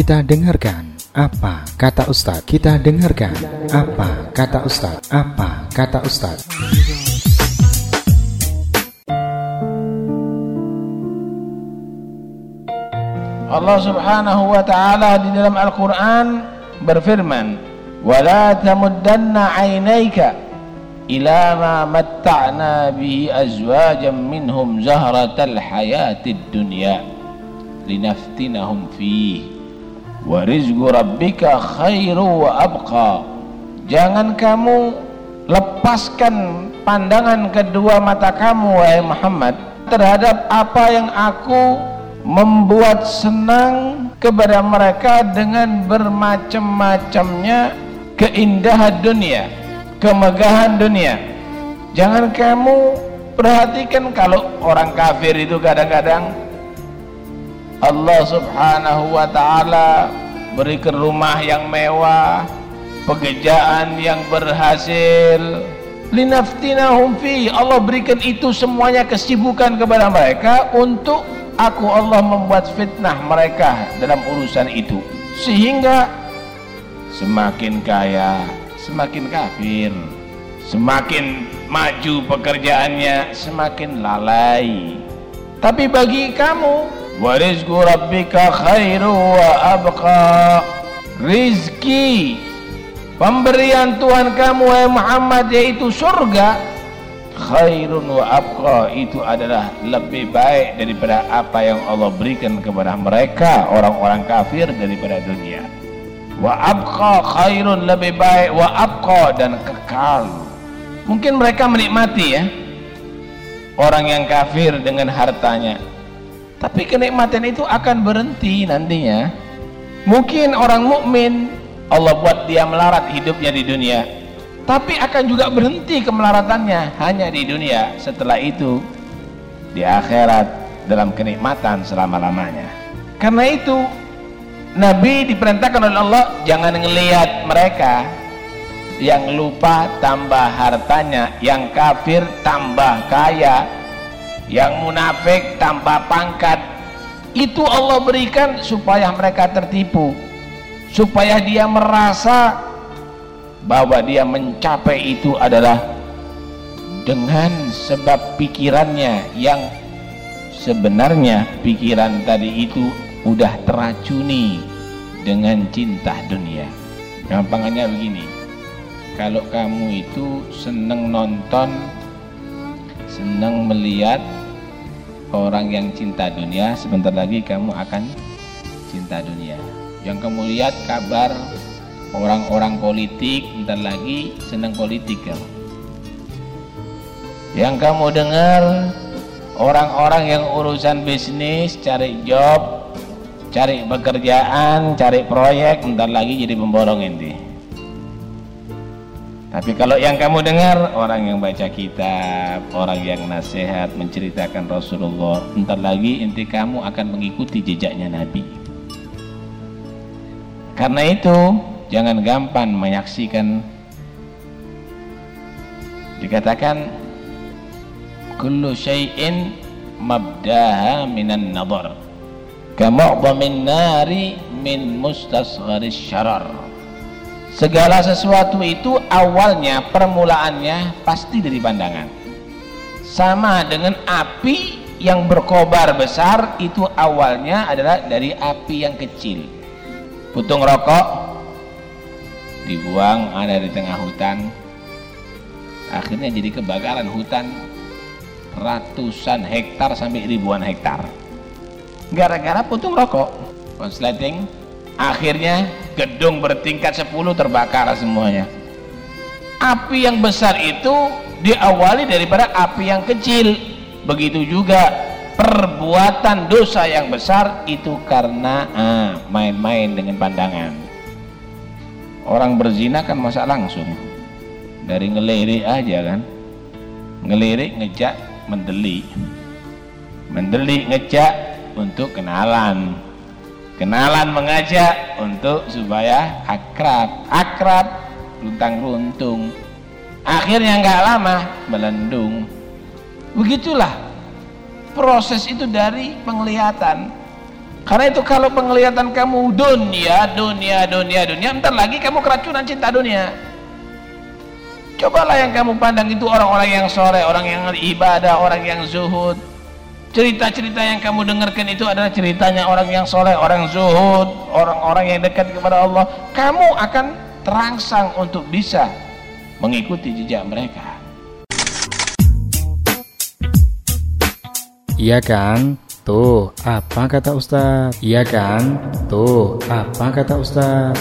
Kita dengarkan apa kata Ustadz. Kita dengarkan apa kata Ustadz. Apa kata Ustadz. Allah Subhanahu wa taala di dalam Al-Qur'an berfirman, "Wala tamuddanna 'ainaika ila ma matta'na bihi azwajan minhum zahratal hayatid dunya linaftinahum fihi wa rabbika khairu wa abqa." Jangan kamu lepaskan pandangan kedua mata kamu wahai Muhammad terhadap apa yang aku membuat senang kepada mereka dengan bermacam-macamnya keindahan dunia kemegahan dunia jangan kamu perhatikan kalau orang kafir itu kadang-kadang Allah subhanahu wa ta'ala berikan rumah yang mewah pekerjaan yang berhasil. Linaftinahum fi Allah berikan itu semuanya kesibukan kepada mereka untuk aku Allah membuat fitnah mereka dalam urusan itu. Sehingga semakin kaya semakin kafir semakin maju pekerjaannya semakin lalai. Tapi bagi kamu warizku rabbika khairu wa abqa rizki. Pemberian Tuhan kamu wahai Muhammad yaitu surga khairun wa abqa. Itu adalah lebih baik daripada apa yang Allah berikan kepada mereka orang-orang kafir daripada dunia. Wa abqa khairun lebih baik wa abqa dan kekal. Mungkin mereka menikmati ya orang yang kafir dengan hartanya tapi kenikmatan itu akan berhenti nantinya. Mungkin orang mukmin Allah buat dia melarat hidupnya di dunia. Tapi akan juga berhenti kemelaratannya hanya di dunia setelah itu di akhirat dalam kenikmatan selama-lamanya. Karena itu Nabi diperintahkan oleh Allah jangan ngelihat mereka yang lupa tambah hartanya yang kafir tambah kaya yang munafik tambah pangkat itu Allah berikan supaya mereka tertipu. Supaya dia merasa bahwa dia mencapai itu adalah dengan sebab pikirannya yang sebenarnya pikiran tadi itu udah teracuni dengan cinta dunia. Gampangannya begini kalau kamu itu seneng nonton seneng melihat orang yang cinta dunia sebentar lagi kamu akan cinta dunia. Yang kamu lihat kabar orang-orang politik bentar lagi senang politik kamu yang kamu dengar orang-orang yang urusan bisnis cari job cari pekerjaan cari proyek bentar lagi jadi pemborong ini tapi kalau yang kamu dengar orang yang baca kitab, orang yang nasihat menceritakan Rasulullah, bentar lagi inti kamu akan mengikuti jejaknya Nabi. Karena itu, jangan gampang menyaksikan dikatakan kullu syai'in mabdaha minan nadhar kamu'dhamin nari min mustasgharis syarar segala sesuatu itu awalnya permulaannya pasti dari pandangan. Sama dengan api yang berkobar besar itu awalnya adalah dari api yang kecil. Putung rokok dibuang ada di tengah hutan. Akhirnya jadi kebakaran hutan. Ratusan hektar sampai ribuan hektar. Gara-gara putung rokok konsleting akhirnya gedung bertingkat 10 terbakar semuanya. Api yang besar itu diawali daripada api yang kecil. Begitu juga perbuatan dosa yang besar itu karena ah, main-main ah, dengan pandangan. Orang berzina kan masa langsung. Dari ngelirik aja kan. Ngelirik ngejak mendeli. Mendeli ngejak untuk kenalan kenalan mengajak untuk supaya akrab. Akrab luntang runtung. Akhirnya nggak lama melendung. Begitulah proses itu dari penglihatan. Karena itu kalau penglihatan kamu dunia dunia dunia dunia ntar lagi kamu keracunan cinta dunia. Cobalah yang kamu pandang itu orang-orang yang soleh orang yang ibadah orang yang zuhud cerita-cerita yang kamu dengarkan itu adalah ceritanya orang yang soleh orang zuhud orang-orang yang dekat kepada Allah kamu akan terangsang untuk bisa mengikuti jejak mereka Iya kan? Tuh, apa kata Ustaz? Iya kan? Tuh, apa kata Ustaz?